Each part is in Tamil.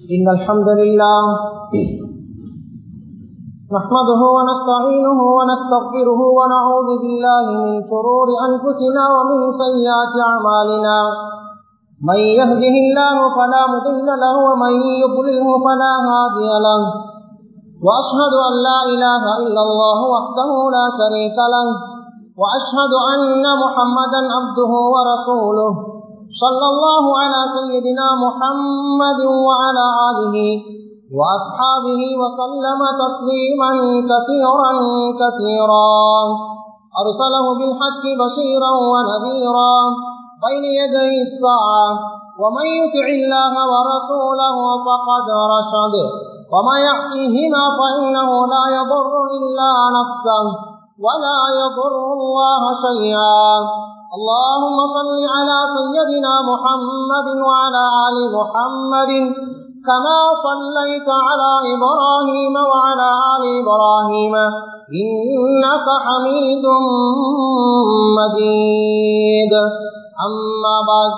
إن الحمد لله نحمده ونستعينه ونستغفره ونعوذ بالله من شرور أنفسنا ومن سيئات أعمالنا. من يهده الله فلا مضل له ومن يضلله فلا هادي له. وأشهد أن لا إله إلا الله وحده لا شريك له. وأشهد أن محمدا عبده ورسوله. صلى الله على سيدنا محمد وعلى آله وأصحابه وسلم تسليما كثيرا كثيرا. أرسله بالحق بشيرا ونذيرا. بين يدي الساعة. ومن يطع الله ورسوله فقد رشد. وما يعصيهما فإنه لا يضر إلا نفسه ولا يضر الله شيئا. اللهم صل على سيدنا محمد وعلى آل محمد كما صليت على إبراهيم وعلى آل إبراهيم إنك حميد مجيد. أما بعد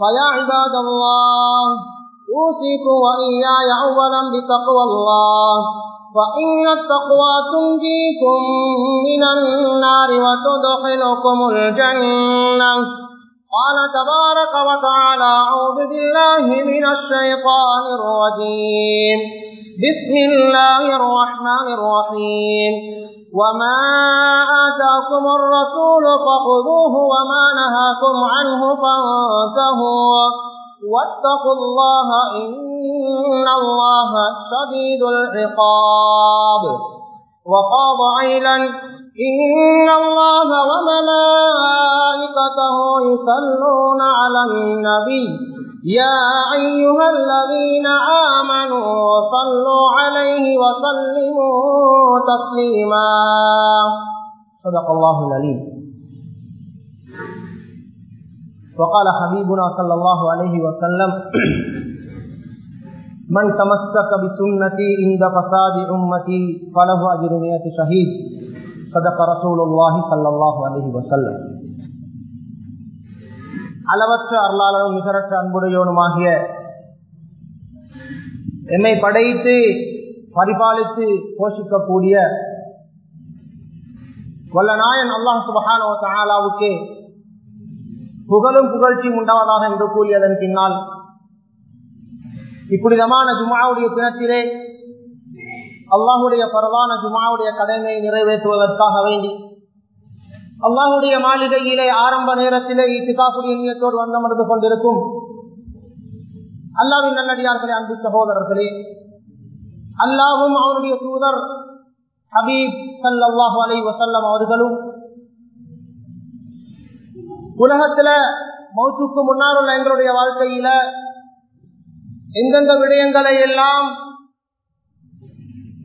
فيا عباد الله أوصيكم وإياي أولا بتقوى الله. فإن التقوى تنجيكم من النار وتدخلكم الجنة. قال تبارك وتعالى أعوذ بالله من الشيطان الرجيم. بسم الله الرحمن الرحيم. وما آتاكم الرسول فخذوه وما نهاكم عنه فانتهوا. واتقوا الله إن الله شديد العقاب. وقال عيلا إن الله وملائكته يصلون على النبي. يا أيها الذين آمنوا صلوا عليه وسلموا تسليما. صدق الله العليم وقال حبيبنا صلى الله عليه وسلم من تمسك بسنتي عند فساد امتي فله اجر مئة شهيد صدق رسول الله صلى الله عليه وسلم அளவற்ற அருளாளரும் நிகரற்ற அன்புடையவனுமாகிய என்னை படைத்து பரிபாலித்து போஷிக்கக்கூடிய வல்ல நாயன் அல்லாஹ் சுபஹானோ தாலாவுக்கே புகழும் புகழ்ச்சியும் உண்டாவதாக என்று கூறியதன் பின்னால் இப்புனிதமான ஜுமாவுடைய தினத்திலே அல்லாஹுடைய பரவான ஜுமாவுடைய கடமையை நிறைவேற்றுவதற்காக வேண்டி அல்லாஹுடைய மாளிகையிலே ஆரம்ப நேரத்திலே இத்திகாப்புடைய நீயத்தோடு வந்தமர்ந்து கொண்டிருக்கும் அல்லாவின் நல்லடியார்களே அன்பு சகோதரர்களே அல்லாவும் அவருடைய தூதர் ஹபீப் சல்லாஹு அலை வசல்லம் அவர்களும் உலகத்துல மௌத்துக்கு முன்னால் உள்ள எங்களுடைய வாழ்க்கையில எந்தெந்த விடயங்களை எல்லாம்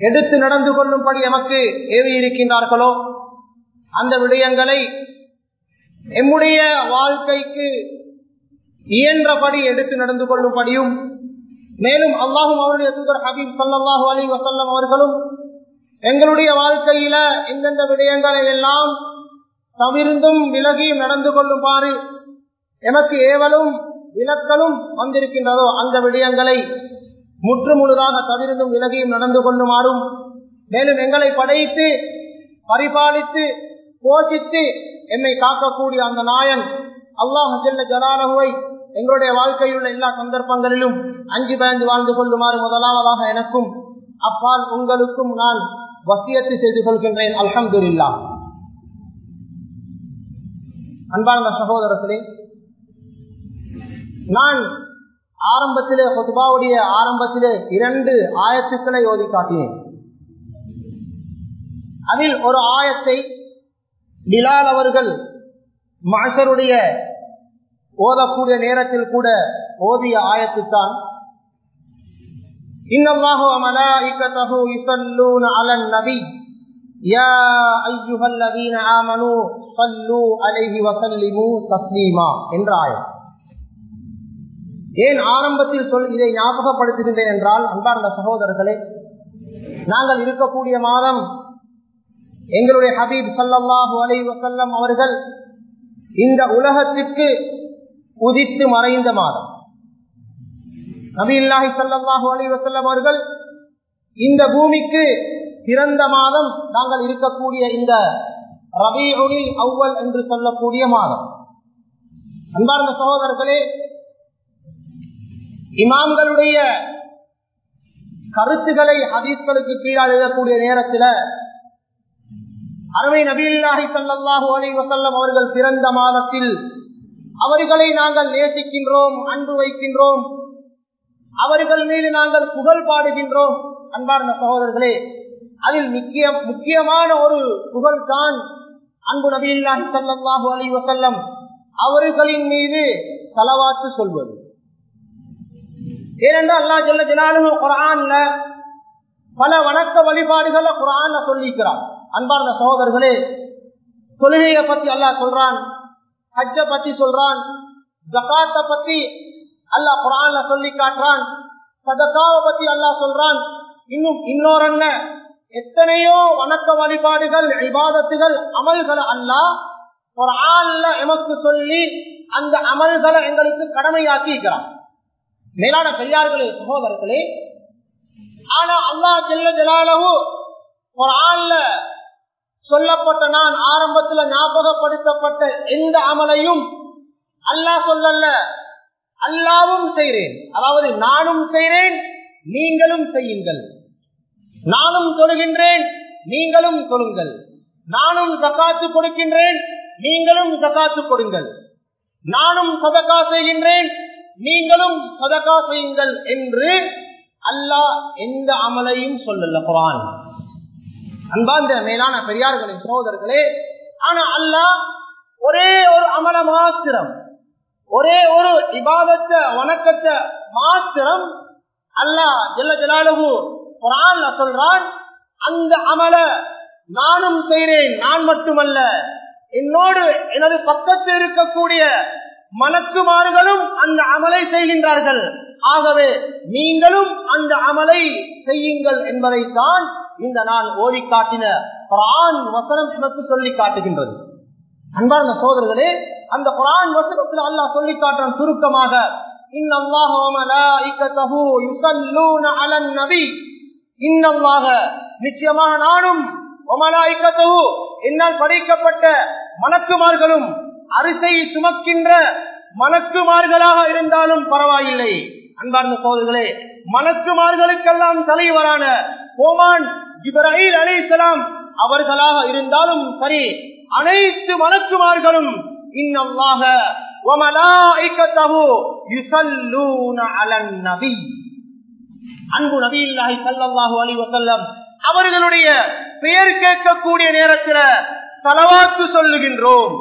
எடுத்து நடந்து கொள்ளும்படி எமக்கு ஏவி இருக்கின்றார்களோ அந்த விடயங்களை எம்முடைய வாழ்க்கைக்கு இயன்றபடி எடுத்து நடந்து கொள்ளும்படியும் மேலும் அல்லாஹும் அவருடைய தூதர் ஹபீப் சல்லாஹூ அலி வசல்லம் அவர்களும் எங்களுடைய வாழ்க்கையில எந்தெந்த விடயங்களை எல்லாம் தவிர்ந்தும் விலகியும் நடந்து கொள்ளுமாறு எனக்கு ஏவலும் விலக்கலும் வந்திருக்கின்றதோ அந்த விடயங்களை முற்று முழுதாக தவிர்ந்தும் விலகியும் நடந்து கொள்ளுமாறும் மேலும் எங்களை படைத்து பரிபாலித்து போஷித்து என்னை காக்கக்கூடிய அந்த நாயன் அல்லாஹ் செல்ல ஜலாலகுவை எங்களுடைய வாழ்க்கையில் உள்ள எல்லா சந்தர்ப்பங்களிலும் அஞ்சு பயந்து வாழ்ந்து கொள்ளுமாறு முதலாவதாக எனக்கும் அப்பால் உங்களுக்கும் நான் வசியத்து செய்து கொள்கின்றேன். அல்ஹம்துல்லா அன்பார்ந்த சகோதரர்களே நான் ஆரம்பத்திலே ஹொதுபாவுடைய ஆரம்பத்திலே இரண்டு ஆயத்துக்களை ஓதி காட்டினேன் அதில் ஒரு ஆயத்தை பிலால் அவர்கள் மகசருடைய ஓதக்கூடிய நேரத்தில் கூட ஓதிய ஆயத்துத்தான். இன்னல்லாஹு மலாயிக்கத்தஹு யுஸல்லூன அலன் நபி யா அய்யுஹல்லதீன ஆமனூ ஸல்லூ அலைஹி வஸல்லிமு தஸ்லீமா என்ற ஆயம் ஏன் ஆரம்பத்தில் சொல் இதை ஞாபகப்படுத்துகின்றேன் என்றால் அன்பார்ந்த சகோதரர்களே நாங்கள் இருக்கக்கூடிய மாதம் எங்களுடைய ஹபீப் சல்லாஹூ அலை வசல்லம் அவர்கள் இந்த உலகத்திற்கு உதித்து மறைந்த மாதம் நபி இல்லாஹி சல்லாஹூ அலி வசல்லம் அவர்கள் இந்த பூமிக்கு பிறந்த மாதம் நாங்கள் இருக்கக்கூடிய இந்த ரபியுனில் அவ்வல் என்று சொல்லக்கூடிய மாதம். அன்பார்ந்த சகோதரர்களே இமாம்களுடைய கருத்துக்களை ஹதீஸ்களுக்கு கீழால் எழுதக்கூடிய நேரத்தில் அருமை நபீல்லாஹி சல்லாஹூ அலி வசல்லம் அவர்கள் பிறந்த மாதத்தில் அவர்களை நாங்கள் நேசிக்கின்றோம் அன்பு வைக்கின்றோம். அவர்கள் மீது நாங்கள் புகழ் பாடுகின்றோம். அன்பார்ந்த சகோதரர்களே அதில் முக்கிய முக்கியமான ஒரு புகழ் தான் அன்பு நபீல்லாஹி சல்லாஹூ அலி வசல்லம் அவர்களின் மீது தலவாத்து சொல்வது. ஏனென்றால் அல்லா சொல்ல ஜலாலு குரான்ல பல வணக்க வழிபாடுகளை குரான்ல சொல்லிக்கிறான் அன்பார்ந்த சகோதரர்களே தொழுகையை பத்தி அல்லா சொல்றான் ஹஜ்ஜ பத்தி சொல்றான் ஜகாத்த பத்தி அல்லாஹ் குரான்ல சொல்லி காட்டுறான் சதக்காவை பத்தி அல்லாஹ் சொல்றான். இன்னும் இன்னொரு எத்தனையோ வணக்க வழிபாடுகள் விவாதத்துகள் அமல்களை அல்லாஹ் ஒரு ஆள்ல எமக்கு சொல்லி அந்த அமல்களை எங்களுக்கு கடமையாக்கிக்கிறான் மேலான பெரியார்களே சகோதரர்களே ஆனா அல்லா செல்ல ஜலாலவு ஒரு ஆள்ல சொல்லப்பட்ட நான் ஆரம்பத்துல ஞாபகப்படுத்தப்பட்ட எந்த அமலையும் அல்லாஹ் சொல்லல்ல அல்லாவும் செய்கிறேன் அதாவது நானும் செய்கிறேன் நீங்களும் செய்யுங்கள். நானும் தொழுகின்றேன் நீங்களும் தொழுங்கள். நானும் சக்காத்து கொடுக்கின்றேன் நீங்களும் சக்காத்து கொடுங்கள். நானும் சதக்கா செய்கின்றேன் நீங்களும் சதக்கா செய்யுங்கள் என்று அல்லாஹ் எந்த அமலையும் சொல்லல குரான் அன்பாந்த மேலான பெரியார்களின் சகோதரர்களே ஆனா அல்லாஹ் ஒரே ஒரு அமல மாத்திரம் ஒரே ஒரு இபாதத்தை வணக்கத்தை மாத்திரம் அல்லாஹ் ஜெல்ல ஜலாலுகு குரான் சொல்றான் அந்த அமல நானும் செய்கிறேன் நான் மட்டுமல்ல. என்னோடு எனது பக்கத்தில் இருக்கக்கூடிய மலக்குமார்களும் அந்த அமலை செய்கின்றார்கள். ஆகவே நீங்களும் அந்த அமலை செய்யுங்கள் என்பதைத்தான் இந்த நான் ஓடி காட்டின குரான் வசனம் எனக்கு சொல்லி காட்டுகின்றது. அன்பான சோதரர்களே அந்த குரான் வசனத்தில் அல்லாஹ் சொல்லி காட்டுறான் சுருக்கமாக நிச்சயமாக நானும் என்னால் படைக்கப்பட்ட மணக்குமார்களும் அரிசை சுமக்கின்ற மணக்குமார்களாக இருந்தாலும் பரவாயில்லை. அன்பார்ந்த சோதர்களே மணக்குமார்களுக்கெல்லாம் தலைவரான ஓமான் ஜிப்ராஹில் அலிசலாம் அவர்களாக இருந்தாலும் சரி அனைத்து மணக்குமார்களும் இன்னமாக அன்பு நபியில்லாஹி சல்லாஹூ அலி வசல்லம் அவர்களுடைய பெயர் கேட்கக்கூடிய நேரத்தில் தலவாக்கு சொல்லுகின்றோம்.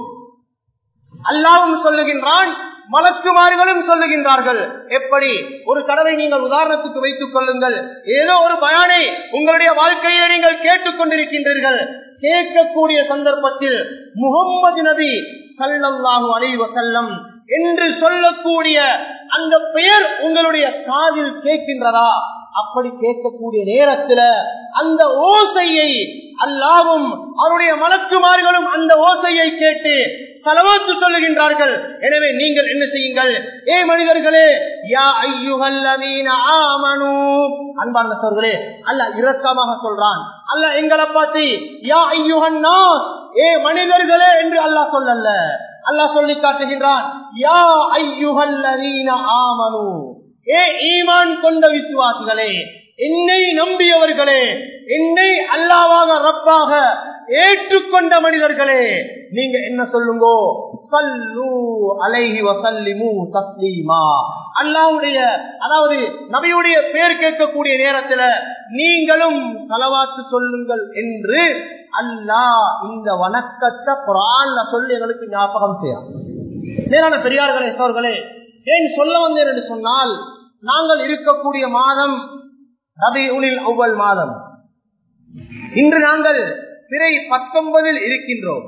அல்லாவும் சொல்லுகின்றான் மலக்குமார்களும் சொல்லுகின்றார்கள். எப்படி? ஒரு தடவை நீங்கள் உதாரணத்துக்கு வைத்துக் கொள்ளுங்கள். ஏதோ ஒரு பயானை உங்களுடைய வாழ்க்கையை நீங்கள் கேட்டுக் கொண்டிருக்கின்றீர்கள். கேட்கக்கூடிய சந்தர்ப்பத்தில் முகம்மது நபி சல்லாஹூ அலி வசல்லம் என்று சொல்லக்கூடிய அந்த பெயர் உங்களுடைய காதில் கேட்கின்றதா? அப்படி கேட்கக்கூடிய நேரத்துல அந்த ஓசையை அல்லாவும் அவருடைய மலக்குமார்களும் அந்த ஓசையை கேட்டு செலவாத்து சொல்லுகின்றார்கள். எனவே நீங்கள் என்ன செய்யுங்கள்? ஏ மனிதர்களே யா ஐயுகல்லவீன ஆமனு. அன்பார்ந்த சோர்களே அல்ல இரக்கமாக சொல்றான். அல்ல எங்களை பார்த்து யா ஐயுகன்னா ஏ மனிதர்களே என்று அல்லாஹ் சொல்லல்ல. அல்லாஹ் சொல்லி காட்டுகின்றான் யா ஐயுகல்லவீன ஆமனு. ஏ ஈமான் கொண்ட விசுவாசிகளே என்னை நம்பியவர்களே என்னை அல்லாவாக ரப்பாக ஏற்றுக்கொண்ட மனிதர்களே நீங்க என்ன சொல்லுங்கோ? சல்லு அலைஹி வசல்லிமு தஸ்லீமா. அல்லாவுடைய அதாவது நபியுடைய பேர் கேட்கக்கூடிய நேரத்துல நீங்களும் தலவாத்து சொல்லுங்கள் என்று அல்லாஹ் இந்த வணக்கத்தை குரான்ல சொல்லி எங்களுக்கு ஞாபகம் செய்யலாம் நேரான பெரியார்களே சோர்களே ஏன் சொல்ல வந்தேன் என்று சொன்னால் நாங்கள் இருக்கக்கூடிய மாதம் ரபி உனில் ஒவ்வொரு மாதம். இன்று நாங்கள் பிறை பத்தொன்பதில் இருக்கின்றோம்.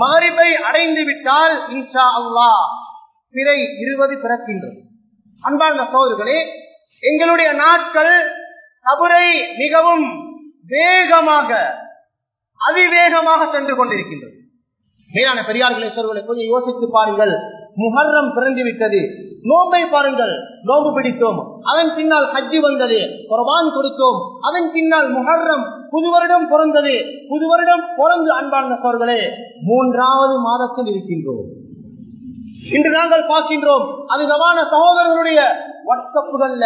மாரிபை அடைந்து விட்டால் இன்ஷா அல்லா பிறை இருபது பிறக்கின்றோம் அன்பார்ந்த சோதர்களே எங்களுடைய நாட்கள் கபரை மிகவும் வேகமாக அதிவேகமாக சென்று கொண்டிருக்கின்றது. மேலான பெரியார்களை சொல்வதை கொஞ்சம் யோசித்து பாருங்கள். முஹர்ரம் பிறந்து விட்டது நோம்பை பாருங்கள். நோம்பு பிடித்தோம். அதன் பின்னால் ஹஜ்ஜி வந்தது. குர்பான் கொடுத்தோம். அதன் பின்னால் முஹர்ரம் புது வருடம் பிறந்தது. புது வருடம் பிறந்து அன்பார்ந்த சோர்களே மூன்றாவது மாதத்தில் இருக்கின்றோம். இன்று நாங்கள் பார்க்கின்றோம். அதிகமான சகோதரர்களுடைய வாட்ஸ்அப்புகள்ல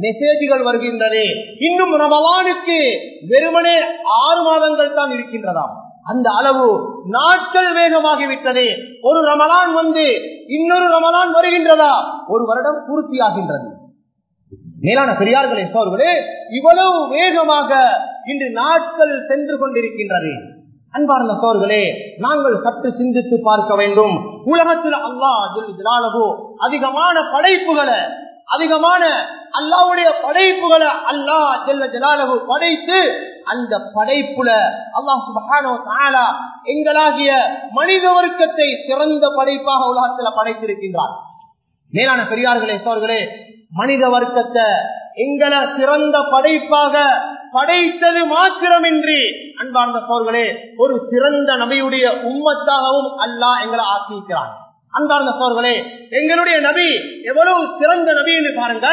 மெசேஜ்கள் வருகின்றது. இன்னும் ரமலானுக்கு வெறுமனே ஆறு மாதங்கள் தான் இருக்கின்றதாம். அந்த அளவு நாட்கள் வேகமாகிவிட்டது. ஒரு ரமலான் வந்து இன்னொரு ரமலான் வருகின்றதா? ஒரு வருடம் பூர்த்தியாகின்றது. மேலான பெரியார்களே சோர்களே இவ்வளவு வேகமாக இன்று நாட்கள் சென்று கொண்டிருக்கின்றது. அன்பார்ந்த சோர்களே நாங்கள் சற்று சிந்தித்து பார்க்க வேண்டும். உலகத்தில் அல்லாஹ் அதிகமான படைப்புகளை அதிகமான அல்லாவுடைய படைப்புகளை அல்லாஹ் ஜெல்ல ஜலாலகு படைத்து அந்த படைப்புல அல்லாஹ் சுபஹானோ தாலா எங்களாகிய மனித வர்க்கத்தை சிறந்த படைப்பாக உலகத்துல படைத்திருக்கின்றார். மேலான பெரியார்களே சோர்களே மனித வர்க்கத்தை எங்களை சிறந்த படைப்பாக படைத்தது மாத்திரமின்றி அன்பார்ந்த சோர்களே ஒரு சிறந்த நபியுடைய உம்மத்தாகவும் அல்லாஹ் எங்களை ஆக்கியிருக்கிறான். அன்பார்ந்த சோர்களே எங்களுடைய நபி எவ்வளவு சிறந்த நபி என்று பாருங்க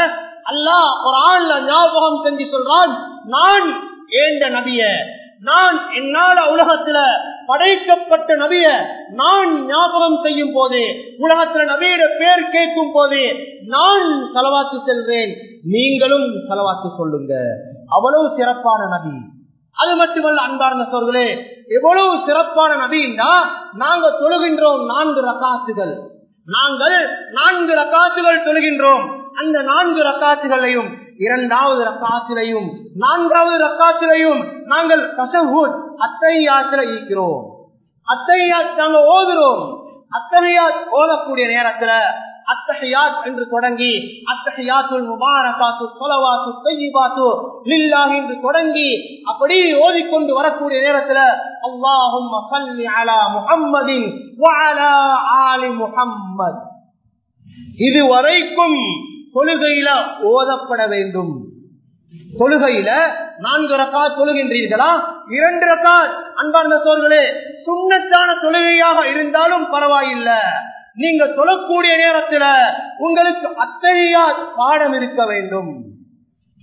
அல்லாஹ் ஒரு ஆள்ல ஞாபகம் செஞ்சு சொல்றான் நான் ஏந்த நபிய நான் என்னால உலகத்துல படைக்கப்பட்ட நபிய நான் ஞாபகம் செய்யும் போது உலகத்துல நபியோட பேர் கேட்கும் போது நான் செலவாத்து செல்வேன். நீங்களும் செலவாத்து சொல்லுங்க. அவ்வளவு சிறப்பான நபி. அது மட்டுமல்ல அன்பார்ந்த சோர்களே எவ்வளவு சிறப்பான நபின்னா நாங்க தொழுகின்றோம் நான்கு ரகாத்துகள் நாங்கள் நான்கு ரகாத்துகள் தொழுகின்றோம். அந்த நான்கு ரக்காத்துகளையும் இரண்டாவது ரக்காத்திலையும் நான்காவது ரக்காத்திலையும் நாங்கள் கசவூட் அத்தையாத்துல ஈக்கிறோம். அத்தையாத் நாங்க ஓதுறோம். அத்தனையா ஓதக்கூடிய நேரத்துல அத்தகையாத் என்று தொடங்கி அத்தகையாத்துல் முபாரகாத்து சொலவாத்து தையிபாத்து லில்லாஹ் என்று தொடங்கி அப்படி ஓதிக்கொண்டு வரக்கூடிய நேரத்துல அல்லாஹும் அலா முஹம்மதின் வஅலா ஆலி முஹம்மத். இதுவரைக்கும் தொழுகையில ஓதப்பட வேண்டும். தொழுகையில நான்கு ரக்கா தொழுகின்றீர்களா? இரண்டு ரக்கா அன்பார்ந்த சோர்களே சுண்ணத்தான தொழுகையாக இருந்தாலும் பரவாயில்லை. நீங்க தொழக்கூடிய நேரத்துல உங்களுக்கு அத்தகையா பாடம் இருக்க வேண்டும்.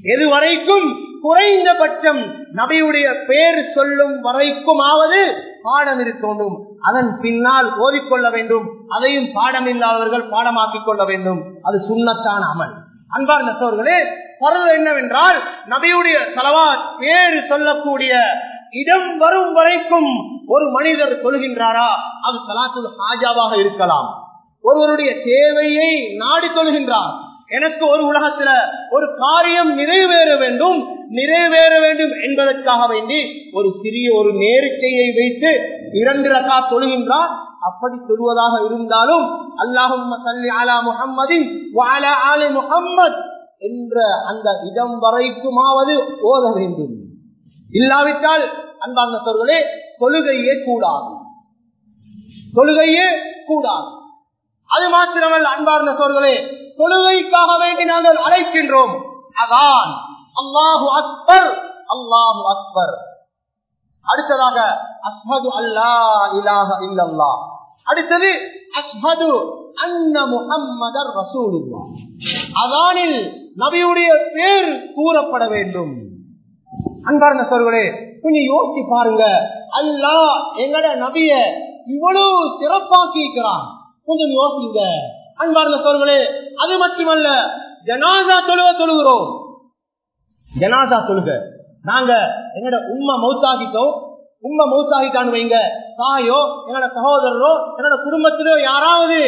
எதுவரைக்கும் குறைந்தபட்சம் நபியுடைய பேர் சொல்லும் வரைக்குமாவது பாடம் இருக்க வேண்டும். அதன் பின்னால் ஓதிக்கொள்ள வேண்டும். அதையும் பாடம் இல்லாதவர்கள் பாடமாக்கிக் கொள்ள வேண்டும். அது சுண்ணத்தான அமல். அன்பார் நெசவர்களே பருவ என்னவென்றால் நபியுடைய தலவா பேரு சொல்லக்கூடிய இடம் வரும் வரைக்கும் ஒரு மனிதர் சொல்கின்றாரா அது சலாத்து ஹாஜாவாக இருக்கலாம். ஒருவருடைய தேவையை நாடி கொள்கின்றார். எனக்கு ஒரு உலகத்துல ஒரு காரியம் நிறைவேற வேண்டும் நிறைவேற வேண்டும் என்பதற்காக வேண்டி ஒரு சிறிய ஒரு நேரிக்கையை வைத்து இரண்டு ரக்கா தொழுகின்றார். அப்படி சொல்வதாக இருந்தாலும் அல்லாஹும் அலா முஹம்மதின் ஆலி என்ற அந்த இடம் வரைக்குமாவது ஓத வேண்டும். இல்லாவிட்டால் அன்பார்ந்த சொற்களே தொழுகையே கூடாது. தொழுகையே கூடாது. அது மாத்திரமல்ல அன்பார்ந்த சோர்களே தொழுகைக்காக வேண்டி நாங்கள் அழைக்கின்றோம். அதான் அல்லாஹு அக்பர் அல்லாஹு அக்பர். அடுத்ததாக அஸ்மது அல்லா இலாக இல்லல்லா. அடுத்தது அஸ்மது அன்ன முகம்மதர் ரசூலுல்லா அதானில் நபியுடைய பேர் கூறப்பட வேண்டும். அன்பார்ந்த சொல்களே கொஞ்சம் யோசிச்சு பாருங்க அல்லா எங்கட நபிய இவ்வளவு சிறப்பாக்கி இருக்கிறான் கொஞ்சம் யோசிங்க அன்பார்ந்த சொல்களே அது மட்டுமல்ல ஜனாதா தொழுக தொழுகிறோம். ஜனாதா தொழுக. நாங்க எங்கட உண்மை மௌத்தாகிட்டோம் உண்மை மௌத்தாகிட்டான்னு வைங்க. தாயோ எங்களோட சகோதரரோ என்னோட குடும்பத்திலோ யாராவது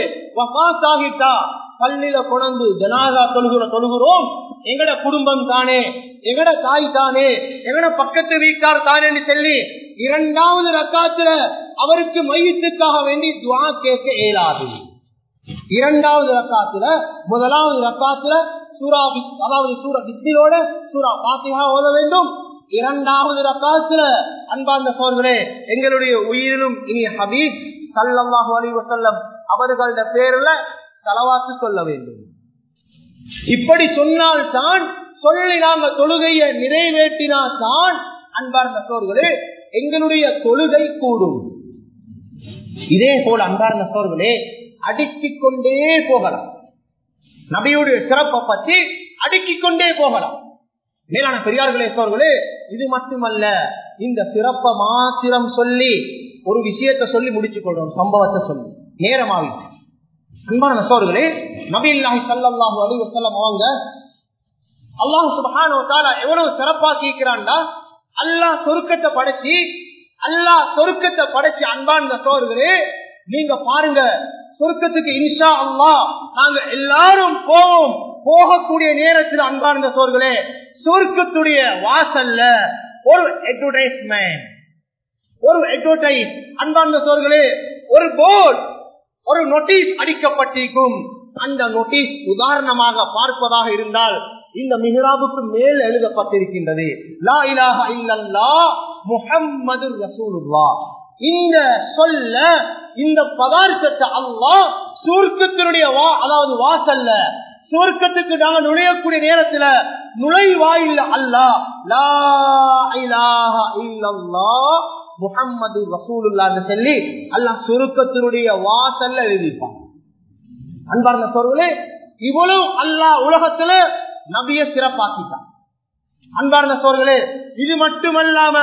ஆகிட்டா பள்ளியில கொண்டு ஜனாதா தொழுகிற தொழுகிறோம். எங்கட குடும்பம் தானே? எங்கட தாய் தானே? எங்கட பக்கத்து வீட்டார் தானேன்னு சொல்லி இரண்டாவது ரக்காத்துல அவருக்கு மையத்துக்காக வேண்டி துவா கேட்க இயலாது. இரண்டாவது ரக்காத்துல முதலாவது ரக்காத்துல சூரா அதாவது சூரா பிஸ்மிலோட சூரா பாத்திகா ஓத வேண்டும். இரண்டாவது ரக்காத்துல அன்பார்ந்த சோர்களே எங்களுடைய உயிரிலும் இனி ஹபீப் சல்லாஹு அலி வசல்லம் அவர்களோட பேர்ல தலவாத்து சொல்ல வேண்டும். இப்படி சொன்னால் தான் சொல்லி தொழுகையை நிறைவேற்றினால் தான் அன்பார்ந்த சோர்களே எங்களுடைய தொழுகை கூடும். இதே போல அன்பார்ந்த சோர்களே அடுக்கிக் கொண்டே போகலாம். நபியுடைய சிறப்பை பற்றி அடுக்கிக் கொண்டே போகலாம். மேலான பெரியார்களே சோர்களே இது மட்டுமல்ல இந்த சிறப்பை மாத்திரம் சொல்லி ஒரு விஷயத்தை சொல்லி முடிச்சு கொள்றோம் சம்பவத்தை சொல்லி. நேரமாவிட்டு அன்பான சோர்களே நபி இல்லாஹி சல்லாஹூ அலி வசல்லம் அவங்க அல்லாஹு சுபஹான எவ்வளவு சிறப்பா கேட்கிறான்டா அல்லாஹ் சொருக்கத்தை படைச்சி அல்லாஹ் சொருக்கத்தை படைச்சி அன்பான சோர்களே நீங்க பாருங்க சொருக்கத்துக்கு இன்ஷா அல்லா நாங்க எல்லாரும் போவோம் போகக்கூடிய நேரத்தில் அன்பார்ந்த சோர்களே சொருக்கத்துடைய வாசல்ல ஒரு அட்வர்டைஸ்மெண்ட் ஒரு அட்வர்டைஸ் அன்பார்ந்த சோர்களே ஒரு போர்டு ஒரு நோட்டீஸ் அடிக்கப்பட்டிருக்கும். அந்த நோட்டீஸ் உதாரணமாக பார்ப்பதாக இருந்தால் இந்த மிஹராபுக்கு மேல் எழுதப்பட்டிருக்கின்றது. லா இலாஹ இல்லல்லா முஹம்மது ரசூலுல்லா இந்த சொல்ல இந்த பதார்த்தத்தை அல்லாஹ் சுருக்கத்தினுடைய வா அதாவது வாசல்ல சுருக்கத்துக்கு நாங்கள் நுழையக்கூடிய நேரத்துல நுழைவாயில் அல்லாஹ் லா இலாஹ இல்லல்லா முகம்மது ரசூலுல்லான்னு சொல்லி அல்லாஹ் சுருக்கத்தினுடைய வாசல்ல எழுதிப்பான் அன்பார்ந்த சொற்களே இவ்வளவு அல்லாஹ் உலகத்துல நபிய சிறப்பாக்கிட்டான். அன்பார்ந்த சோர்களே இது மட்டுமல்லாம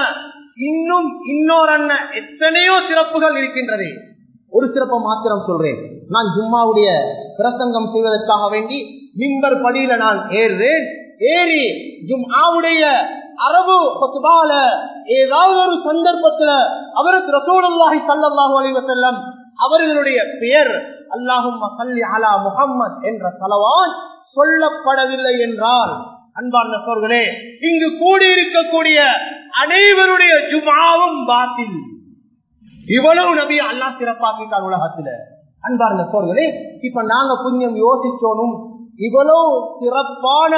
இன்னும் இன்னொரு அண்ணன் எத்தனையோ சிறப்புகள் இருக்கின்றது. ஒரு சிறப்பை மாத்திரம் சொல்றேன். நான் ஜும்மாவுடைய பிரசங்கம் செய்வதற்காக வேண்டி மிம்பர் படியில நான் ஏறுறேன். ஏறி ஜும்மாவுடைய அரபு பத்துபால ஏதாவது ஒரு சந்தர்ப்பத்துல அவருக்கு ரசூலுல்லாஹி ஸல்லல்லாஹு அலைவசல்லம் அவர்களுடைய பெயர் அல்லாஹும் சல்லி அலா முஹம்மத் என்ற தலவான் சொல்லப்படவில்லை என்றால் அன்பார்ந்த சோர்களே இங்கு கூடியிருக்கக்கூடிய அனைவருடைய ஜுமாவும் பாத்தில். இவ்வளவு நபி அல்லா சிறப்பாக்கிட்டார் உலகத்துல. அன்பார்ந்த சோர்களே இப்ப நாங்க கொஞ்சம் யோசிச்சோனும் இவ்வளவு சிறப்பான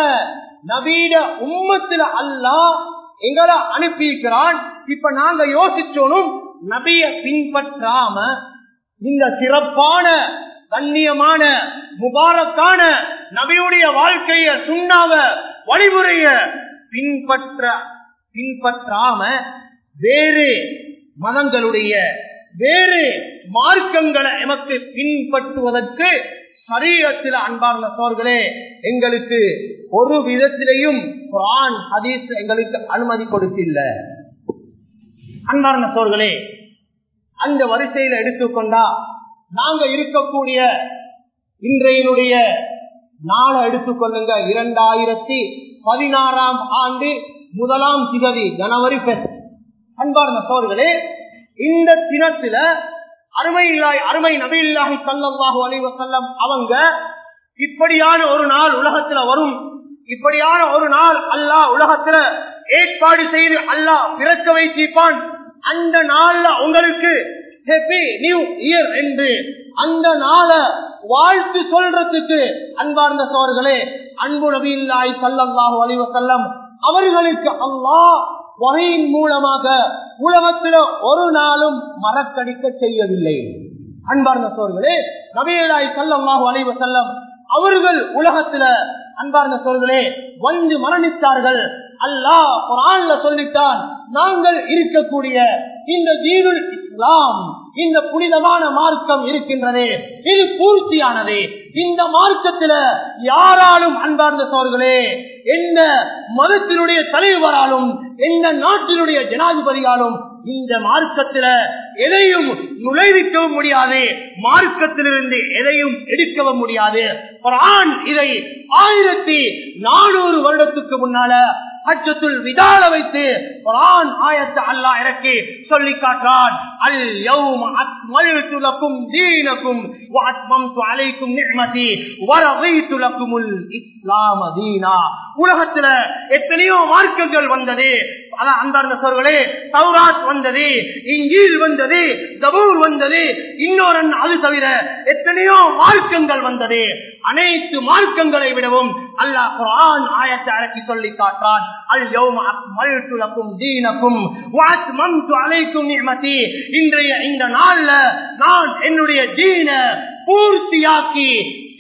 நவீன உம்மத்துல அல்லா எங்களை அனுப்பியிருக்கிறான். இப்ப நாங்க யோசிச்சோனும் நபிய பின்பற்றாம இந்த சிறப்பான கண்ணியமான முபாரக்கான நபியுடைய வாழ்க்கைய சுண்ணாவ வழிமுறைய பின்பற்ற பின்பற்றாம வேறு மதங்களுடைய வேறு மார்க்கங்களை எமக்கு பின்பற்றுவதற்கு சரீரத்தில் அன்பார்ந்த சோர்களே எங்களுக்கு ஒரு விதத்திலையும் குரான் ஹதீஸ் எங்களுக்கு அனுமதி கொடுத்தில்ல அன்பார்ந்த சோர்களே அந்த வரிசையில எடுத்துக்கொண்டா நாங்க இருக்கக்கூடிய இன்றையினுடைய நாளை எடுத்துக்கொள்ளுங்க இரண்டாயிரத்தி பதினாறாம் ஆண்டு முதலாம் திகதி ஜனவரி பெஸ்ட் அன்பார்ந்த சோர்களே இந்த தினத்துல அருமை இல்லாய் அருமை நபியில்லாஹி சல்லாஹூ அலைவ செல்லம் அவங்க இப்படியான ஒரு நாள் உலகத்துல வரும். இப்படியான ஒரு நாள் அல்லாஹ் உலகத்துல ஏற்பாடு செய்து அல்லாஹ் பிறக்க வைத்திருப்பான். அந்த நாள்ல உங்களுக்கு ஹெப்பி நியூ இயர் என்று அந்த நாளை வாழ்த்து சொல்றதுக்கு அன்பார்ந்த சோர்களே அன்பு நபியில்லாய் சல்லல்லாஹு அலைவ செல்லம் அவர்களுக்கு அல்லாஹ் வகையின் மூலமாக உலகத்தில ஒரு நாளும் மறக்கடிக்க செய்யவில்லை. அன்பார்ந்த சோர்களே நபியலாய் சல்லாஹு அலைவ செல்லம் அவர்கள் உலகத்துல அன்பார்ந்த சோர்களே வந்து மரணித்தார்கள். அல்லாஹ் குரான்ல சொல்லிட்டான் நாங்கள் இருக்கக்கூடிய இந்த தீனுல் இஸ்லாம் இந்த புனிதமான மார்க்கம் இருக்கின்றதே இது பூர்த்தியானது. இந்த மார்க்கத்துல யாராலும் அன்பார்ந்த சோர்களே எந்த மதத்தினுடைய தலைவராலும் எந்த நாட்டினுடைய ஜனாதிபதியாலும் இந்த மார்க்கத்தில எதையும் நுழைவிக்கவும் முடியாது மார்க்கத்திலிருந்து எதையும் எடுக்கவும் முடியாது. இதை ஆயிரத்தி நானூறு வருடத்துக்கு முன்னால ஹஜ்ஜத்துல் விதால வைத்து குரான் ஆயத்தை அல்லாஹ் இறக்கி சொல்லி காட்டான் அல் யௌம அக்மல்து லக்கும் தீனக்கும் வ அத்மம்து அலைக்கும் நிஅமதி வ ரதீது லக்குமுல் இஸ்லாம உலகத்துல எத்தனையோ மார்க்கங்கள் வந்தது. அன்பார்ந்த சோர்களே சௌராத் வந்தது இங்கீல் வந்தது தபூர் வந்தது இன்னொரு அது தவிர எத்தனையோ மார்க்கங்கள் வந்தது. அனைத்து மார்க்கங்களை விடவும் அல்லாஹ் குர்ஆன் ஆயத்தை அடக்கி சொல்லி காட்டான். அல் யௌம அக்மல்து லக்கும் தீனக்கும் வ அலைக்கும் நிஅமதி இன்றைய இந்த நாள்ல நான் என்னுடைய தீன பூர்த்தியாக்கி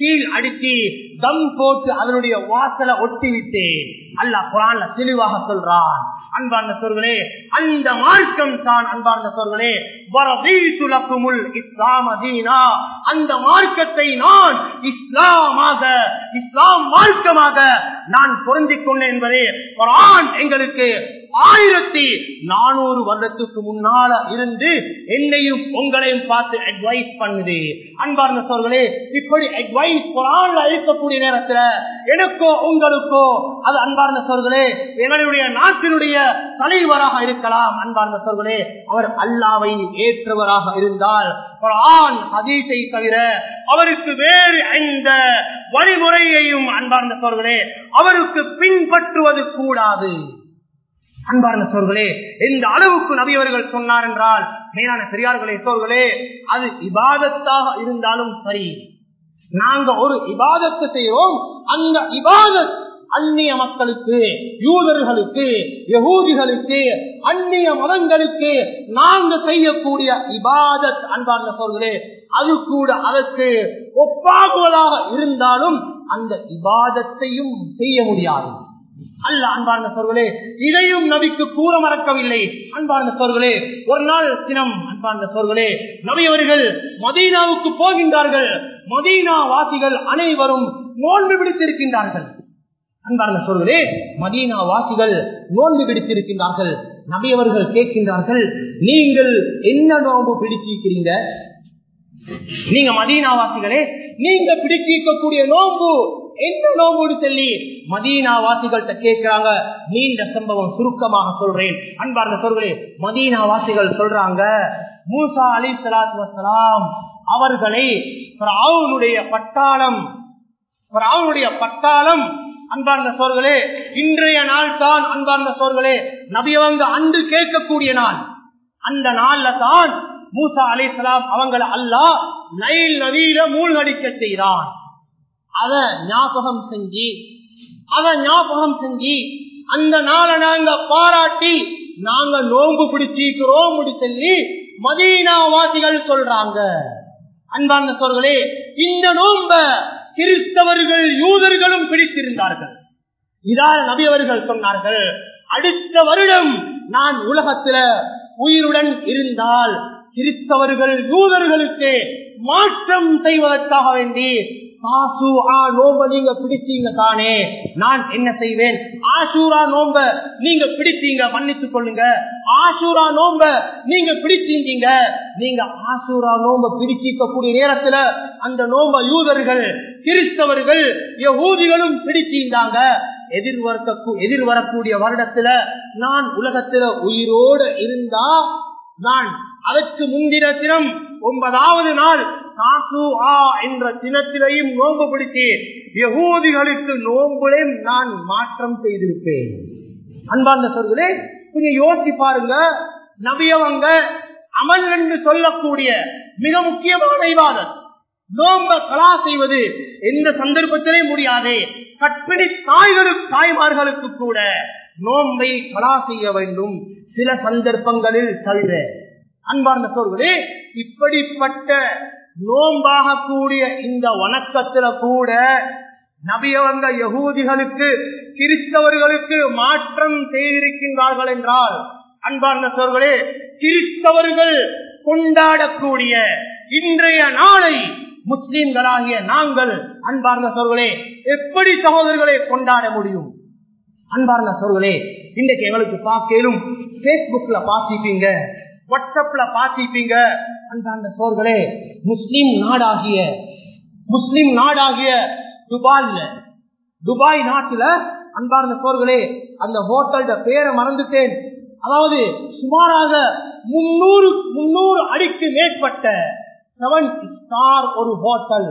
கீழ் அடித்து தம் போட்டு அதனுடைய வாசலை ஒட்டி விட்டேன் அல்லாஹ் குரான்ல தெளிவாக சொல்றான். அன்பார்ந்த சொர்களே அந்த மார்க்கம் தான் அன்பார்ந்த சொர்களே. இஸ்லாமதீனா அந்த மார்க்கத்தை நான் இஸ்லாமாக இஸ்லாம் மார்க்கமாக நான் பொருந்திக் கொண்டேன் என்பதே குரான் எங்களுக்கு ஆயிரத்தி நானூறு வருடத்துக்கு முன்னால இருந்து என்னையும் உங்களையும் பார்த்து அட்வைஸ் பண்ணுது. அன்பார்ந்த சோர்களே இப்படி அட்வைஸ் குரான்ல இருக்கக்கூடிய நேரத்துல எனக்கோ உங்களுக்கோ அது அன்பார்ந்த சோர்களே எங்களுடைய நாட்டினுடைய தலைவராக இருக்கலாம். அன்பார்ந்த சோர்களே அவர் அல்லாவை ஏற்றவராக இருந்தால் குரான் ஹதீஸை தவிர அவருக்கு வேறு எந்த வழிமுறையையும் அன்பார்ந்த சோர்களே அவருக்கு பின்பற்றுவது கூடாது. அன்பார்ந்த சோர்களே எந்த அளவுக்கு நபியவர்கள் சொன்னார் என்றால் மேலான பெரியார்களே சோர்களே அது இபாதத்தாக இருந்தாலும் சரி. நாங்க ஒரு இபாதத்தை செய்வோம் அந்த இபாதத் அந்நிய மக்களுக்கு யூதர்களுக்கு யகூதிகளுக்கு அந்நிய மதங்களுக்கு நாங்க செய்யக்கூடிய இபாதத் அன்பார்ந்த சோர்களே அது கூட அதற்கு ஒப்பாகுவதாக இருந்தாலும் அந்த இபாதத்தையும் செய்ய முடியாது. அல்ல அன்பார்ந்த சோர்களே இதையும் நபிக்கு கூற மறக்கவில்லை. அன்பார்ந்த சோர்களே ஒரு நாள் தினம் அன்பார்ந்த சோர்களே நபியவர்கள் மதீனாவுக்கு போகின்றார்கள். மதீனா வாசிகள் அனைவரும் நோன்பு பிடித்திருக்கின்றார்கள் அன்பார்ந்த சோர்களே மதீனா வாசிகள் நோன்பு பிடித்திருக்கின்றார்கள் நபியவர்கள் கேட்கின்றார்கள் நீங்கள் என்ன நோன்பு பிடிச்சிருக்கிறீங்க நீங்க மதீனா வாசிகளே நீங்க பிடிச்சிருக்கக்கூடிய நோன்பு என்ன நோம்போடு சொல்லி மதீனா வாசிகள்கிட்ட கேட்கிறாங்க. நீண்ட சம்பவம் சுருக்கமாக சொல்றேன். அன்பார்ந்த சொல்களே மதீனா வாசிகள் சொல்றாங்க மூசா அலி சலாத் வசலாம் அவர்களை அவனுடைய பட்டாளம் அவனுடைய பட்டாளம் அன்பார்ந்த சோர்களே இன்றைய நாள் தான் அன்பார்ந்த சோர்களே நபியவங்க அன்று கேட்கக்கூடிய நாள். அந்த நாள்ல தான் மூசா அலி சலாம் அவங்களை அல்லா நைல் நதியில மூழ்கடிக்க செய்தான். அத ஞாபகம் செஞ்சு அத ஞாபகம் செஞ்சு அந்த நாளை நாங்க பாராட்டி நாங்க நோம்பு பிடிச்சிக்கிறோம் சொல்லி மதீனாவாசிகள் சொல்றாங்க. அன்பான சொல்களே இந்த நோம்ப கிறிஸ்தவர்கள் யூதர்களும் பிடித்திருந்தார்கள். இதால் நபி அவர்கள் சொன்னார்கள் அடுத்த வருடம் நான் உலகத்துல உயிருடன் இருந்தால் கிறிஸ்தவர்கள் யூதர்களுக்கு மாற்றம் செய்வதற்காக வேண்டி நோம்ப நீங்க பிடிச்சீங்க தானே நான் என்ன செய்வேன்? ஆசூரா நோம்ப நீங்க பிடிச்சீங்க மன்னித்துக் கொள்ளுங்க. ஆசூரா நோம்ப நீங்க பிடிச்சீங்க. நீங்க ஆசூரா நோம்ப பிடிச்சிக்கக்கூடிய நேரத்துல அந்த நோம்ப யூதர்கள் கிறிஸ்தவர்கள் யகூதிகளும் பிடிச்சிருந்தாங்க. எதிர்வரக்க எதிர்வரக்கூடிய வருடத்துல நான் உலகத்துல உயிரோடு இருந்தா நான் அதற்கு முந்தின தினம் ஒன்பதாவது நாள் என்ற தினத்திலையும் நோன்பு பிடித்து யகூதிகளுக்கு நோன்புலையும் நான் மாற்றம் செய்திருப்பேன். அன்பார்ந்த சொல்களே கொஞ்சம் யோசிச்சு பாருங்க. நபியவங்க அமல் என்று சொல்லக்கூடிய மிக முக்கியமான இவாதம் நோம்ப கலா செய்வது எந்த சந்தர்ப்பத்திலே முடியாது. கற்பிணி தாய்களுக்கு தாய்மார்களுக்கு கூட நோம்பை கலா செய்ய வேண்டும். சில சந்தர்ப்பங்களில் தவிர. அன்பார்ந்த சோர்களே இப்படிப்பட்ட நோம்பாக கூடிய இந்த வணக்கத்துல கூட நபியவங்க யகூதிகளுக்கு கிறிஸ்தவர்களுக்கு மாற்றம் செய்திருக்கின்றார்கள் என்றால் அன்பார்ந்த சோர்களே கிறிஸ்தவர்கள் கொண்டாடக்கூடிய இன்றைய நாளை முஸ்லிம்களாகிய நாங்கள் அன்பார்ந்த சோர்களே எப்படி சகோதரர்களை கொண்டாட முடியும்? அன்பார்ந்த சோர்களே இன்றைக்கு எங்களுக்கு பார்க்கலும் பேஸ்புக்ல பார்த்திருப்பீங்க. வாட்ஸ்அப்ல அந்த அந்த சோர்களே முஸ்லிம் நாடாகிய முஸ்லிம் நாடாகிய துபாய்ல துபாய் நாட்டுல அன்பார்ந்த சோர்களே அந்த ஹோட்டல்ட பேரை மறந்துட்டேன். அதாவது சுமாராக முன்னூறு முன்னூறு அடிக்கு மேற்பட்ட செவன் ஸ்டார் ஒரு ஹோட்டல்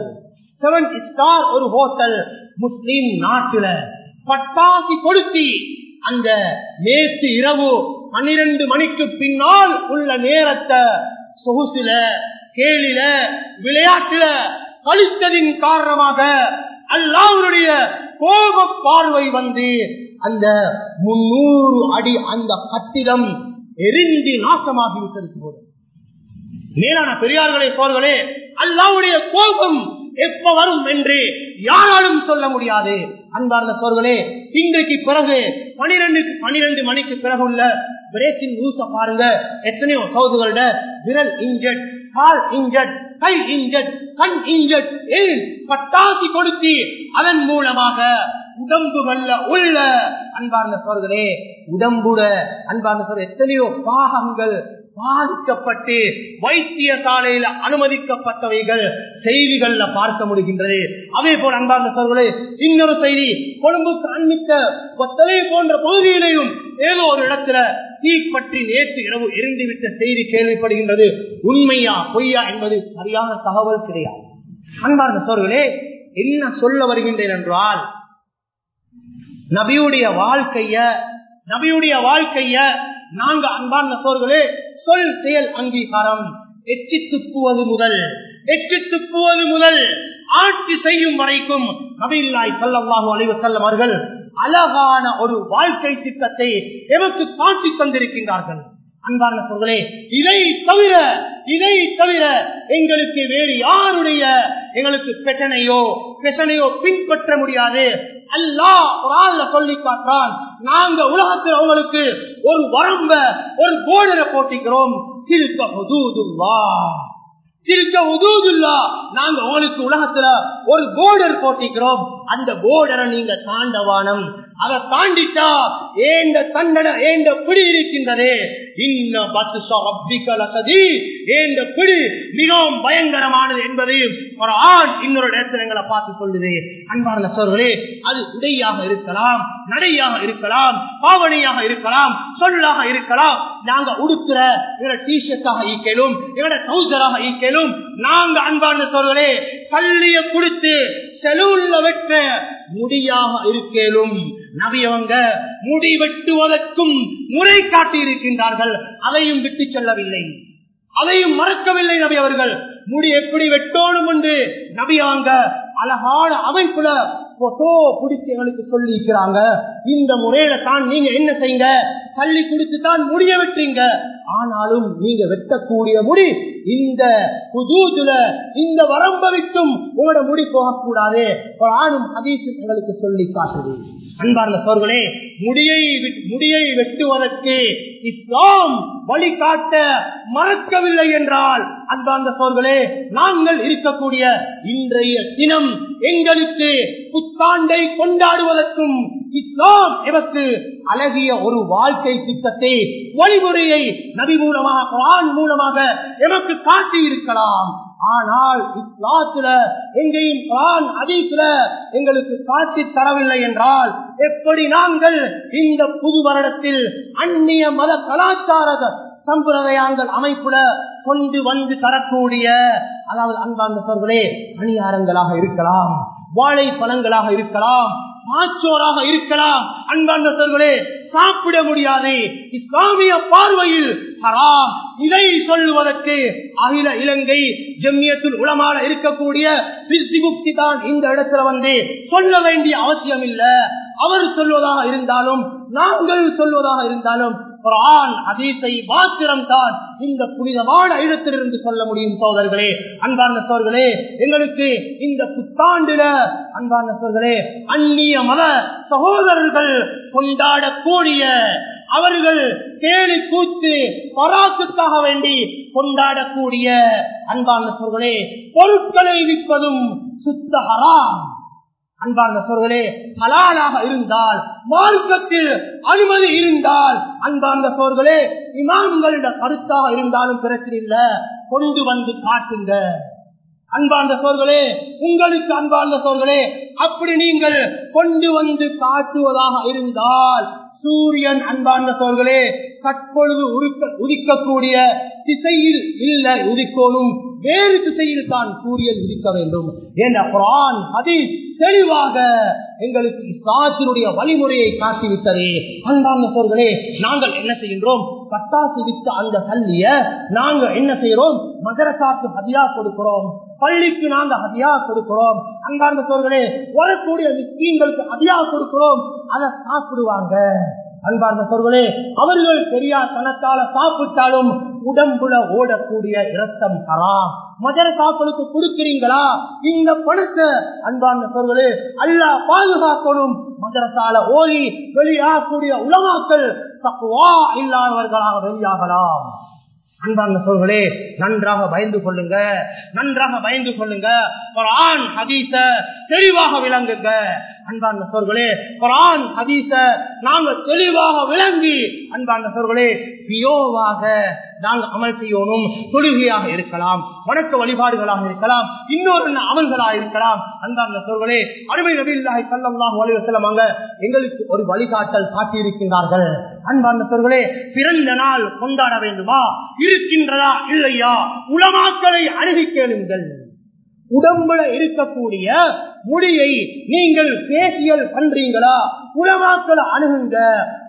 செவன் ஸ்டார் ஒரு ஹோட்டல் முஸ்லிம் நாட்டுல பட்டாசி கொளுத்தி அந்த நேற்று இரவு பன்னிரண்டு மணிக்கு பின்னால் உள்ள நேரத்தை சொகுசில கேளில விளையாட்டுல கழித்ததின் காரணமாக அல்லாவுடைய கோப பார்வை வந்து அந்த முன்னூறு அடி அந்த கட்டிடம் எரிந்து நாசமாகிவிட்டது போது மேலான பெரியார்களே போர்களே அல்லாவுடைய கோபம் எப்ப வரும் என்று யாராலும் சொல்ல முடியாது. அன்பார்ந்த சோர்களே இன்றைக்கு பிறகு பனிரெண்டுக்கு பனிரெண்டு மணிக்கு பிறகு உள்ள பிரேக்கின் நியூஸ பாருங்க. எத்தனையோ சவுதுகளோட விரல் இன்ஜெட் கால் இன்ஜெட் கை இன்ஜெட் கண் இன்ஜெட் பட்டாசி கொடுத்து அதன் மூலமாக உடம்புகள்ல உள்ள அன்பார்ந்த சோர்களே உடம்புட அன்பார்ந்த சோர் எத்தனையோ பாகங்கள் பாதிக்கப்பட்டு வைத்தியசாலையில அனுமதிக்கப்பட்டவைகள் செய்திகள்ல பார்க்க முடிகின்றது. அதே போல் அன்பார்ந்த சோர்களே இன்னொரு செய்தி கொழும்பு காண்பித்த ஒத்தலை போன்ற பகுதியிலேயும் ஏதோ ஒரு இடத்துல தீப்பற்றி நேற்று இரவு எரிந்துவிட்ட செய்தி கேள்விப்படுகின்றது. உண்மையா பொய்யா என்பது சரியான தகவல் கிடையாது. அன்பார்ந்த சோர்களே என்ன சொல்ல வருகின்றேன் என்றால் நபியுடைய வாழ்க்கைய நபியுடைய வாழ்க்கைய நாங்க அன்பார்ந்த சோர்களே சொல் செயல் அங்கீகாரம். எச்சி துப்புவது முதல். எச்சி துப்புவது முதல். ஆட்சி செய்யும் வரைக்கும் நபில்லாய் சல்லாஹூ அலைவ செல்லம் அவர்கள் அழகான ஒரு வாழ்க்கை திட்டத்தை எமக்கு காட்டி தந்திருக்கின்றார்கள். அன்பான சொல்களே இதை தவிர இதை தவிர எங்களுக்கு வேறு யாருடைய எங்களுக்கு பெட்டனையோ பெட்டனையோ பின்பற்ற முடியாது. அல்லா குரான்ல சொல்லி காட்டான் நாங்க உலகத்தில் அவங்களுக்கு ஒரு வரம்ப ஒரு போர்டரை போட்டிக்கிறோம். திருக்க உதூதுல்லா திருக்க உதூதுல்லா நாங்க உங்களுக்கு உலகத்துல ஒரு போர்டர் போட்டிக்கிறோம். அந்த போர்டரை நீங்க தாண்டவானம். அதை தாண்டிட்டா ஏண்ட தண்டனை ஏந்த பிடி இருக்கின்றது? இன்ன பத்து சதி ஏந்த பிடி மிகவும் பயங்கரமானது என்பதையும் ஒரு ஆண் இன்னொரு இடத்தினங்களை பார்த்து சொல்லுது அன்பான சோர்களே அது உடையாக இருக்கலாம் நடையாக இருக்கலாம் பாவனையாக இருக்கலாம் சொல்லாக இருக்கலாம். நாங்க உடுக்கிற எங்களோட டிஷர்ட்டாக ஈக்கலும் எங்களோட டவுசராக ஈக்கலும் நாங்க அன்பான சோர்களே பள்ளிய குடித்து செலவுள்ள வெட்ட முடியாக இருக்கேலும். நவியவங்க முடி வெட்டுவதற்கும் முறை காட்டி இருக்கின்றார்கள் அதையும் விட்டு செல்லவில்லை. அதையும் மறக்கவில்லை நபி அவர்கள். முடி எப்படி வெட்டோணும் என்று நபி அவங்க அழகான அமைப்புல போட்டோ பிடிச்சி எங்களுக்கு சொல்லி இருக்கிறாங்க இந்த முறையில தான் நீங்க என்ன செய்யுங்க? தள்ளி குடித்து தான் முடிய வெட்டுறீங்க. ஆனாலும் நீங்க வெட்டக்கூடிய முடி இந்த புதூதுல இந்த வரம்ப விட்டும் உங்களோட முடி போகக்கூடாது. ஆணும் அதீசம் எங்களுக்கு சொல்லி காட்டுது. அன்பார்ந்த சோர்களே முடியை முடியை வெட்டுவதற்கு இஸ்லாம் வழிகாட்ட மறக்கவில்லை என்றால் அன்பார்ந்த சோர்களே நாங்கள் இருக்கக்கூடிய இன்றைய தினம் எங்களுக்கு புத்தாண்டை கொண்டாடுவதற்கும் இஸ்லாம் எமக்கு அழகிய ஒரு வாழ்க்கை திட்டத்தை வழிமுறையை நபி மூலமாக குரான் மூலமாக எமக்கு காட்டி இருக்கலாம் ஆனால் இஸ்லாத்துல எங்கேயும் குரான் அதீத்துல எங்களுக்கு காட்டி தரவில்லை என்றால் எப்படி நாங்கள் இந்த புது வருடத்தில் அந்நிய மத கலாச்சார சம்பிரதாயங்கள் அமைப்புல கொண்டு வந்து தரக்கூடிய அதாவது அன்பார்ந்த சொல்களே அணியாரங்களாக இருக்கலாம் வாழை பழங்களாக இருக்கலாம் மாச்சோராக இருக்கலாம். அன்பார்ந்தவர்களே சாப்பிட முடியாது இஸ்லாமிய பார்வையில் ஹராம். இதை சொல்லுவதற்கு அகில இலங்கை ஜம்மியத்தில் உளமான இருக்கக்கூடிய முக்தி தான் இந்த இடத்துல வந்து சொல்ல வேண்டிய அவசியம் இல்ல அவர் சொல்வதாக இருந்தாலும் நாங்கள் சொல்வதாக இருந்தாலும் குரான் அதீசை மாத்திரம் தான் இந்த புனிதமான இடத்திலிருந்து சொல்ல முடியும் சோதர்களே. அன்பார்ந்த சோர்களே எங்களுக்கு இந்த புத்தாண்டுல அன்பார்ந்த சோர்களே அந்நிய மத சகோதரர்கள் கொண்டாடக்கூடிய அவர்கள் கேலி கூத்து பராத்துக்காக வேண்டி கொண்டாடக்கூடிய அன்பார்ந்த சோர்களே பொருட்களை விற்பதும் சுத்த ஹராம். அன்பார்ந்த சோர்களே ஹலாலாக இருந்தால் மார்க்கத்தில் அனுமதி இருந்தால் அன்பார்ந்த சோர்களே இமாம்களிட கருத்தாக இருந்தாலும் பிரச்சனை இல்ல கொண்டு வந்து காட்டுங்க. அன்பார்ந்த சோர்களே உங்களுக்கு அன்பார்ந்த சோர்களே அப்படி நீங்கள் கொண்டு வந்து காட்டுவதாக இருந்தால் சூரியன் அன்பார்ந்த சோர்களே தற்பொழுது உதிக்கக்கூடிய திசையில் இல்ல உதிக்கோனும். வேறு திசையில் தான் சூரியன் உதிக்க வேண்டும். என்ற குரான் ஹதீஸ் தெளிவாக எங்களுக்கு இஸ்லாத்தினுடைய வழிமுறையை காட்டிவிட்டதே. அன்பார்ந்த சோர்களே நாங்கள் என்ன செய்கின்றோம்? பட்டாசு வித்த அந்த கல்விய நாங்க என்ன செய்கிறோம்? மதரசாக்கு ஹதியா கொடுக்கிறோம். பள்ளிக்கு நாங்க ஹதியா கொடுக்கிறோம். அங்கார்ந்த சோர்களே வரக்கூடிய மிஸ்கீன்களுக்கு ஹதியா கொடுக்கிறோம். அதை சாப்பிடுவாங்க. அன்பார்ந்த சொல்களே அவர்கள் பெரியா தனத்தால சாப்பிட்டாலும் உடம்புல ஓடக்கூடிய இரத்தம் தரா மதர காப்பலுக்கு கொடுக்கிறீங்களா? இந்த பணத்தை அன்பார்ந்த சொல்களே அல்லா பாதுகாக்கணும். மதரசால ஓடி வெளியாகக்கூடிய உலமாக்கள் தக்குவா இல்லாதவர்களாக வெளியாகலாம். அன்பான சோர்களே நன்றாக பயந்து கொள்ளுங்க. நன்றாக பயந்து கொள்ளுங்க. குரான் ஹதீச தெளிவாக விளங்குங்க. அன்பான சோர்களே குரான் ஹதீச நாங்கள் தெளிவாக விளங்கி அன்பான சோர்களே பியோவாக நாள் அமல் செய்யணும் தொழுகையாக இருக்கலாம் வணக்க வழிபாடுகளாக இருக்கலாம் இன்னொரு அமல்களாக இருக்கலாம். அந்த சொல்களே அருமை நபில்லாஹி ஸல்லல்லாஹு அலைஹி வஸல்லம் அங்க எங்களுக்கு ஒரு வழிகாட்டல் காட்டியிருக்கின்றார்கள். அன்பார்ந்தவர்களே பிறந்த நாள் கொண்டாட வேண்டுமா? இருக்கின்றதா இல்லையா? உலமாக்களை அணுகி கேளுங்கள். உடம்புல இருக்கக்கூடிய முடியை நீங்கள் பேசியல் பண்றீங்களா? உலமாக்களை அணுகுங்க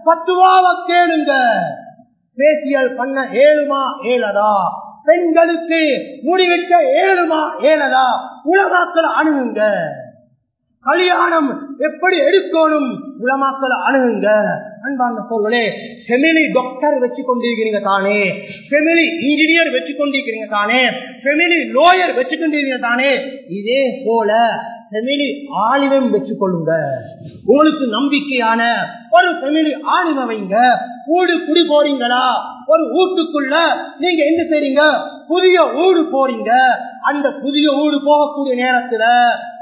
பத்துவாவ கேளுங்க. பேசியல் பண்ண ஏழுமா ஏழதா? பெண்களுக்கு முடிவிட்ட ஏழுமா ஏழதா? உலகாக்களை அணுகுங்க. கல்யாணம் எப்படி எடுக்கணும்? உலமாக்களை அணுகுங்க. அன்பார்ந்த சொல்களே ஃபெமிலி டாக்டர் வச்சு கொண்டிருக்கிறீங்க தானே. ஃபெமிலி இன்ஜினியர் வச்சு கொண்டிருக்கிறீங்க தானே. ஃபெமிலி லோயர் வச்சு கொண்டிருக்கிறீங்க தானே. இதே போல ஃபெமிலி ஆலிமம் வச்சு கொள்ளுங்க. உங்களுக்கு நம்பிக்கையான ஒரு ஃபெமிலி ஆலிம வைங்க. ஊடு குடி போறீங்களா? ஒரு வீட்டுக்குள்ள நீங்க என்ன செய்றீங்க? புதிய ஊடு போறீங்க. அந்த புதிய ஊடு போகக்கூடிய நேரத்துல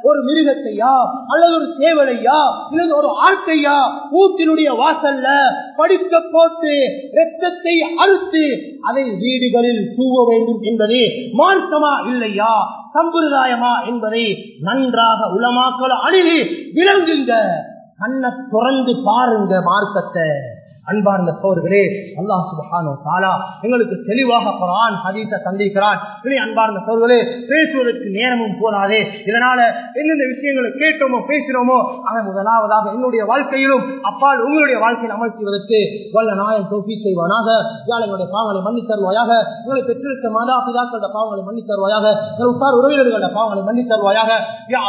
ஒரு மிருகத்தையா அல்லது ஒரு சேவலையா அல்லது ஒரு ஆட்டையா ஊட்டினுடைய வாசல்ல படிக்க போட்டு ரத்தத்தை அறுத்து அதை வீடுகளில் தூவ வேண்டும் என்பது மார்க்கமா இல்லையா? சம்பிரதாயமா என்பதை நன்றாக உலமாக்கள் அணுகி விளங்குங்க. கண்ணை துறந்து பாருங்க மார்க்கத்தை. அன்பார்ந்த சோர்களே அல்லாஹ் சுபஹானோ தாலா எங்களுக்கு தெளிவாக குரான் ஹதீச சந்திக்கிறான் இனி அன்பார்ந்த சோர்களே பேசுவதற்கு நேரமும் போதாதே. இதனால எந்தெந்த விஷயங்களை கேட்டோமோ பேசுறோமோ அதை முதலாவதாக என்னுடைய வாழ்க்கையிலும் அப்பால் உங்களுடைய வாழ்க்கையில் அமல் செய்வதற்கு வல்ல நாயன் தோப்பி செய்வானாக. எங்களுடைய பாவங்களை மன்னித் தருவாயாக. உங்களை பெற்றிருக்க மாதா பிதாக்களோட பாவங்களை மன்னித் தருவாயாக. எங்கள் உத்தார் உறவினர்களோட பாவங்களை மன்னித் தருவாயாக. யா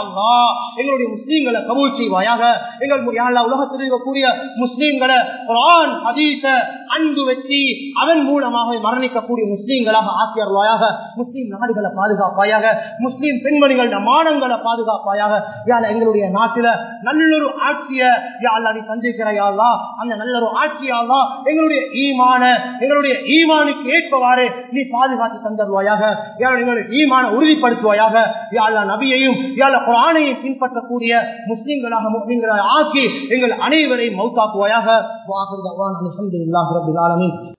எங்களுடைய முஸ்லீம்களை கபூல் செய்வாயாக. எங்கள் யா உலகத்தில் இருக்கக்கூடிய முஸ்லீம்களை குரான் குரான் ஹதீச அன்பு வச்சு அதன் மூலமாக மரணிக்கக்கூடிய முஸ்லீம்களாக ஆக்கியர்வாயாக முஸ்லீம் நாடுகளை பாதுகாப்பாயாக முஸ்லீம் பெண்மணிகளோட மானங்களை பாதுகாப்பாயாக யாழ் எங்களுடைய நாட்டில நல்லொரு ஆட்சிய யாழ் அதை சந்திக்கிறாயா அந்த நல்லொரு ஆட்சியாலா எங்களுடைய ஈமான எங்களுடைய ஈமானுக்கு ஏற்பவாறு நீ பாதுகாத்து தந்தருவாயாக யாழ் எங்களுடைய ஈமான உறுதிப்படுத்துவாயாக யாழ் நபியையும் யாழ் குரானையும் பின்பற்றக்கூடிய முஸ்லீம்களாக முஸ்லீம்களாக ஆக்கி எங்கள் அனைவரையும் மௌத்தாக்குவாயாக. வாகுதா வாஹ் அலமதுல்லாஹ் ரபில் ஆலமின்.